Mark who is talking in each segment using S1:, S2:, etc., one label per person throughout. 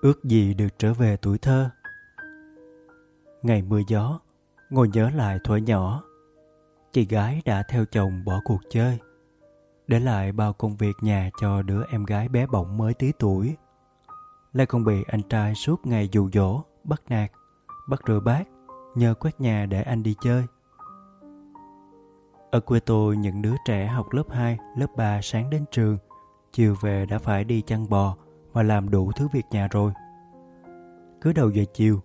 S1: ước gì được trở về tuổi thơ. Ngày mưa gió, ngồi nhớ lại thuở nhỏ, chị gái đã theo chồng bỏ cuộc chơi, để lại bao công việc nhà cho đứa em gái bé bỏng mới tí tuổi. Lại còn bị anh trai suốt ngày dụ dỗ, bắt nạt, bắt rửa bát, nhờ quét nhà để anh đi chơi. Ở quê tôi, những đứa trẻ học lớp 2, lớp 3 sáng đến trường, chiều về đã phải đi chăn bò mà làm đủ thứ việc nhà rồi. Cứ đầu giờ chiều,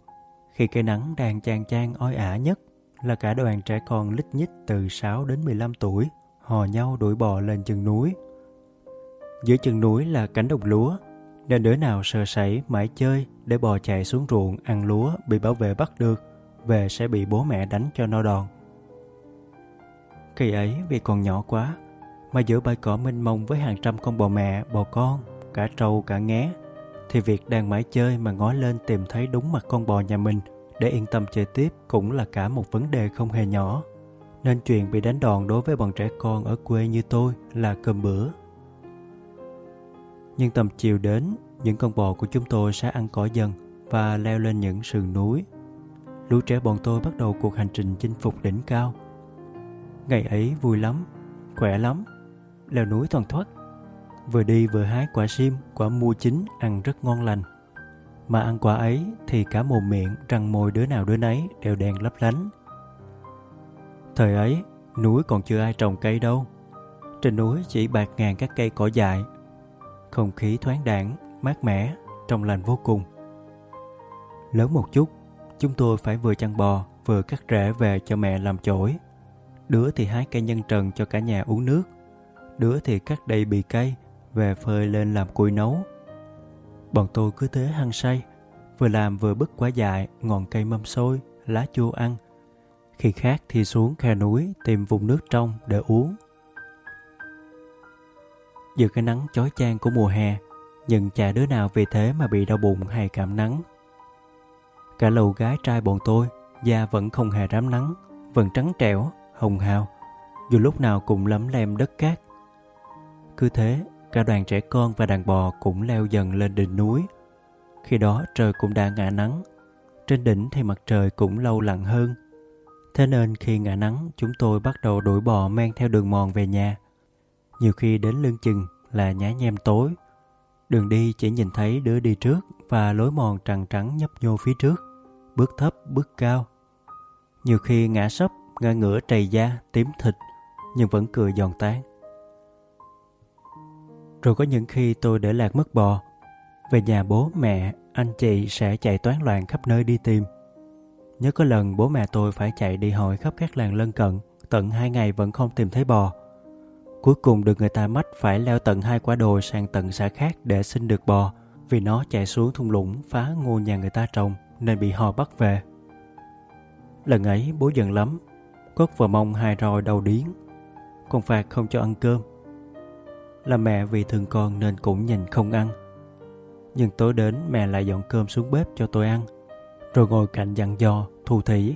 S1: khi cái nắng đang chang chang oi ả nhất là cả đoàn trẻ con lít nhít từ 6 đến 15 tuổi hò nhau đuổi bò lên chân núi. Dưới chân núi là cánh đồng lúa, nên đứa nào sơ sẩy mãi chơi để bò chạy xuống ruộng ăn lúa bị bảo vệ bắt được, về sẽ bị bố mẹ đánh cho no đòn. Khi ấy vì còn nhỏ quá, mà giữa bãi cỏ mênh mông với hàng trăm con bò mẹ, bò con, cả trâu cả ngé thì việc đang mãi chơi mà ngó lên tìm thấy đúng mặt con bò nhà mình để yên tâm chơi tiếp cũng là cả một vấn đề không hề nhỏ. Nên chuyện bị đánh đòn đối với bọn trẻ con ở quê như tôi là cơm bữa. Nhưng tầm chiều đến, những con bò của chúng tôi sẽ ăn cỏ dần và leo lên những sườn núi. Lũ trẻ bọn tôi bắt đầu cuộc hành trình chinh phục đỉnh cao. Ngày ấy vui lắm, khỏe lắm, leo núi toàn thoát. Vừa đi vừa hái quả sim, quả mua chín ăn rất ngon lành. Mà ăn quả ấy thì cả mồm miệng, răng môi đứa nào đứa nấy đều đen lấp lánh. Thời ấy, núi còn chưa ai trồng cây đâu. Trên núi chỉ bạc ngàn các cây cỏ dại. Không khí thoáng đãng, mát mẻ, trong lành vô cùng. Lớn một chút, chúng tôi phải vừa chăn bò, vừa cắt rễ về cho mẹ làm chổi. Đứa thì hái cây nhân trần cho cả nhà uống nước. Đứa thì cắt đầy bì cây, về phơi lên làm củi nấu. Bọn tôi cứ thế hăng say, vừa làm vừa bứt quả dại, ngọn cây mâm xôi, lá chua ăn. Khi khát thì xuống khe núi tìm vùng nước trong để uống. Giữa cái nắng chói chang của mùa hè, nhưng chả đứa nào vì thế mà bị đau bụng hay cảm nắng. Cả lầu gái trai bọn tôi, da vẫn không hề rám nắng, vẫn trắng trẻo, hồng hào, dù lúc nào cũng lấm lem đất cát. Cứ thế, cả đoàn trẻ con và đàn bò cũng leo dần lên đỉnh núi. Khi đó trời cũng đã ngã nắng, trên đỉnh thì mặt trời cũng lâu lặn hơn. Thế nên khi ngã nắng, chúng tôi bắt đầu đuổi bò men theo đường mòn về nhà. Nhiều khi đến lưng chừng là nhá nhem tối. Đường đi chỉ nhìn thấy đứa đi trước và lối mòn trằn trắng nhấp nhô phía trước, bước thấp, bước cao. Nhiều khi ngã sấp, ngã ngửa trầy da, tím thịt, nhưng vẫn cười giòn tán. Rồi có những khi tôi để lạc mất bò, về nhà bố mẹ, anh chị sẽ chạy toán loạn khắp nơi đi tìm. Nhớ có lần bố mẹ tôi phải chạy đi hỏi khắp các làng lân cận, tận hai ngày vẫn không tìm thấy bò. Cuối cùng được người ta mách phải leo tận hai quả đồi sang tận xã khác để xin được bò, vì nó chạy xuống thung lũng phá ngôi nhà người ta trồng nên bị họ bắt về. Lần ấy bố giận lắm, cốt vào mông hai roi đầu điến, còn phạt không cho ăn cơm. Là mẹ vì thương con nên cũng nhìn không ăn. Nhưng tối đến mẹ lại dọn cơm xuống bếp cho tôi ăn, rồi ngồi cạnh dặn dò, thu thủy.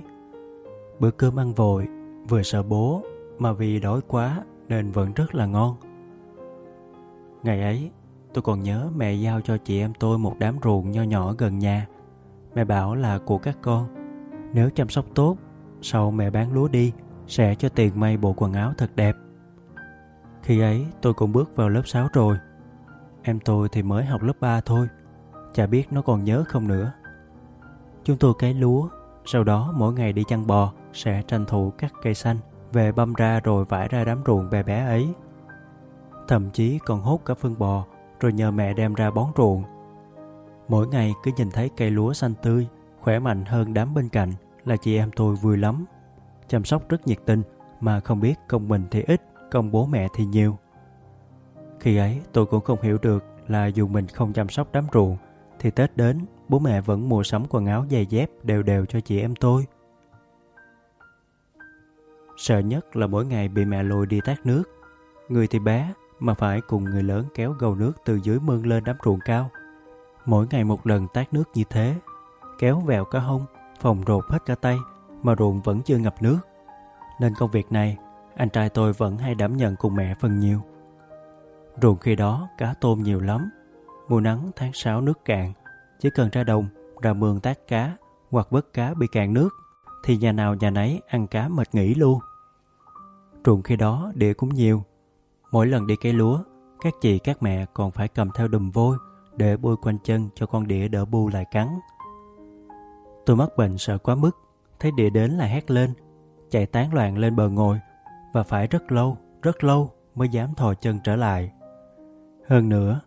S1: Bữa cơm ăn vội, vừa sợ bố, mà vì đói quá nên vẫn rất là ngon. Ngày ấy, tôi còn nhớ mẹ giao cho chị em tôi một đám ruộng nho nhỏ gần nhà. Mẹ bảo là của các con. Nếu chăm sóc tốt, sau mẹ bán lúa đi, sẽ cho tiền may bộ quần áo thật đẹp. Khi ấy tôi cũng bước vào lớp 6 rồi. Em tôi thì mới học lớp 3 thôi. Chả biết nó còn nhớ không nữa. Chúng tôi cấy lúa, sau đó mỗi ngày đi chăn bò sẽ tranh thủ cắt cây xanh về băm ra rồi vải ra đám ruộng bé bé ấy. Thậm chí còn hốt cả phân bò rồi nhờ mẹ đem ra bón ruộng. Mỗi ngày cứ nhìn thấy cây lúa xanh tươi, khỏe mạnh hơn đám bên cạnh là chị em tôi vui lắm. Chăm sóc rất nhiệt tình mà không biết công mình thì ít, công bố mẹ thì nhiều. Khi ấy tôi cũng không hiểu được là dù mình không chăm sóc đám ruộng thì Tết đến bố mẹ vẫn mua sắm quần áo giày dép đều đều cho chị em tôi. Sợ nhất là mỗi ngày bị mẹ lôi đi tát nước. Người thì bé mà phải cùng người lớn kéo gầu nước từ dưới mương lên đám ruộng cao. Mỗi ngày một lần tát nước như thế, kéo vẹo cả hông, phòng rột hết cả tay mà ruộng vẫn chưa ngập nước. Nên công việc này, anh trai tôi vẫn hay đảm nhận cùng mẹ phần nhiều. Ruộng khi đó cá tôm nhiều lắm, mùa nắng tháng 6 nước cạn, chỉ cần ra đồng, ra mương tác cá hoặc vớt cá bị cạn nước thì nhà nào nhà nấy ăn cá mệt nghỉ luôn. Ruộng khi đó đĩa cũng nhiều. Mỗi lần đi cây lúa, các chị các mẹ còn phải cầm theo đùm vôi để bôi quanh chân cho con đĩa đỡ bu lại cắn. Tôi mắc bệnh sợ quá mức, thấy đĩa đến là hét lên, chạy tán loạn lên bờ ngồi và phải rất lâu, rất lâu mới dám thò chân trở lại. Hơn nữa,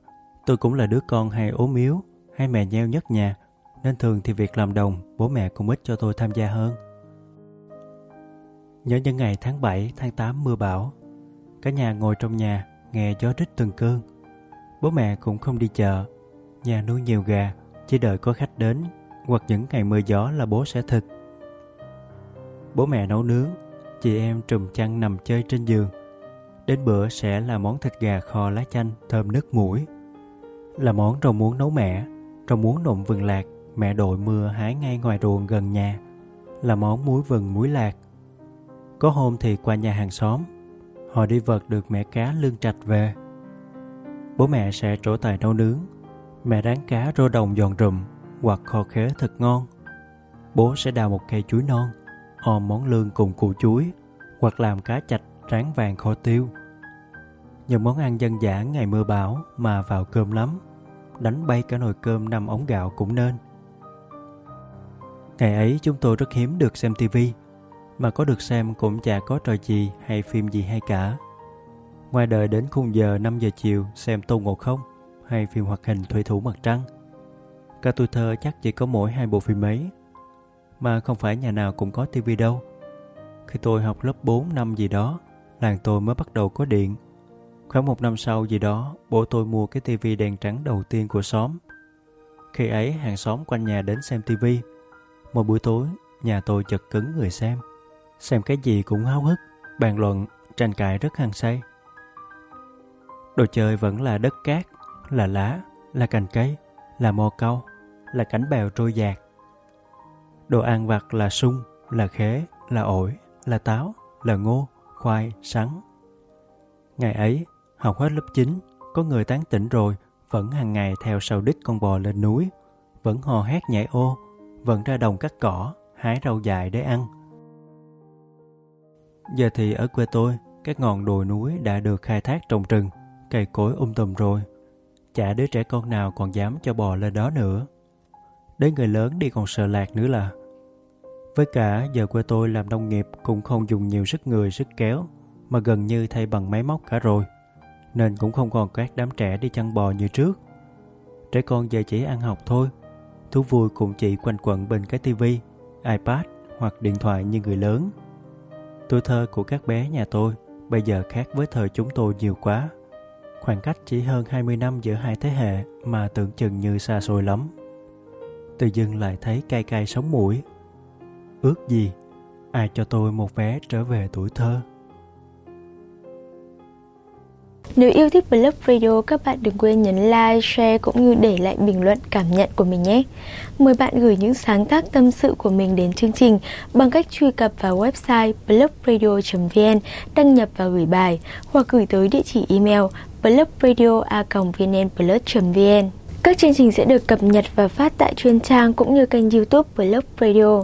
S1: tôi cũng là đứa con hay ốm yếu hay mẹ nheo nhất nhà nên thường thì việc làm đồng bố mẹ cũng ít cho tôi tham gia hơn. Nhớ những ngày tháng 7, tháng 8 mưa bão, cả nhà ngồi trong nhà nghe gió rít từng cơn. Bố mẹ cũng không đi chợ, nhà nuôi nhiều gà, chỉ đợi có khách đến hoặc những ngày mưa gió là bố sẽ thịt. Bố mẹ nấu nướng, chị em trùm chăn nằm chơi trên giường. Đến bữa sẽ là món thịt gà kho lá chanh thơm nức mũi. Là món rau muống nấu mẹ, rau muống nộm vừng lạc, mẹ đội mưa hái ngay ngoài ruộng gần nhà. Là món muối vừng muối lạc. Có hôm thì qua nhà hàng xóm, họ đi vật được mẹ cá lương trạch về. Bố mẹ sẽ trổ tài nấu nướng, mẹ rán cá rô đồng giòn rụm hoặc kho khế thật ngon. Bố sẽ đào một cây chuối non, ôm món lương cùng củ chuối hoặc làm cá chạch rán vàng kho tiêu. Những món ăn dân dã ngày mưa bão mà vào cơm lắm, đánh bay cả nồi cơm năm ống gạo cũng nên. Ngày ấy chúng tôi rất hiếm được xem tivi, mà có được xem cũng chả có trò gì hay phim gì hay cả. Ngoài đời đến khung giờ 5 giờ chiều xem Tô Ngộ Không hay phim hoạt hình Thủy Thủ Mặt Trăng. Cả tuổi thơ chắc chỉ có mỗi hai bộ phim ấy, mà không phải nhà nào cũng có tivi đâu. Khi tôi học lớp 4 năm gì đó, làng tôi mới bắt đầu có điện. Khoảng một năm sau gì đó, bố tôi mua cái tivi đèn trắng đầu tiên của xóm. Khi ấy hàng xóm quanh nhà đến xem tivi. Một buổi tối, nhà tôi chật cứng người xem. Xem cái gì cũng háo hức, bàn luận, tranh cãi rất hăng say. Đồ chơi vẫn là đất cát, là lá, là cành cây, là mò câu, là cánh bèo trôi dạt. Đồ ăn vặt là sung, là khế, là ổi, là táo, là ngô, khoai, sắn. Ngày ấy, học hết lớp 9, có người tán tỉnh rồi, vẫn hàng ngày theo sau đích con bò lên núi, vẫn hò hét nhảy ô, vẫn ra đồng cắt cỏ, hái rau dại để ăn. Giờ thì ở quê tôi, các ngọn đồi núi đã được khai thác trồng rừng, cây cối um tùm rồi. Chả đứa trẻ con nào còn dám cho bò lên đó nữa. Đến người lớn đi còn sợ lạc nữa là. Với cả giờ quê tôi làm nông nghiệp cũng không dùng nhiều sức người sức kéo mà gần như thay bằng máy móc cả rồi. Nên cũng không còn các đám trẻ đi chăn bò như trước. Trẻ con giờ chỉ ăn học thôi. Thú vui cũng chỉ quanh quẩn bên cái tivi, iPad hoặc điện thoại như người lớn. Tuổi thơ của các bé nhà tôi bây giờ khác với thời chúng tôi nhiều quá. Khoảng cách chỉ hơn 20 năm giữa hai thế hệ mà tưởng chừng như xa xôi lắm. Tự dưng lại thấy cay cay sống mũi. Ước gì, ai cho tôi một vé trở về tuổi thơ.
S2: Nếu yêu thích Blog Radio, các bạn đừng quên nhấn like, share cũng như để lại bình luận cảm nhận của mình nhé. Mời bạn gửi những sáng tác tâm sự của mình đến chương trình bằng cách truy cập vào website blogradio.vn, đăng nhập và gửi bài hoặc gửi tới địa chỉ email blogradio vn Các chương trình sẽ được cập nhật và phát tại chuyên trang cũng như kênh youtube Blog Radio.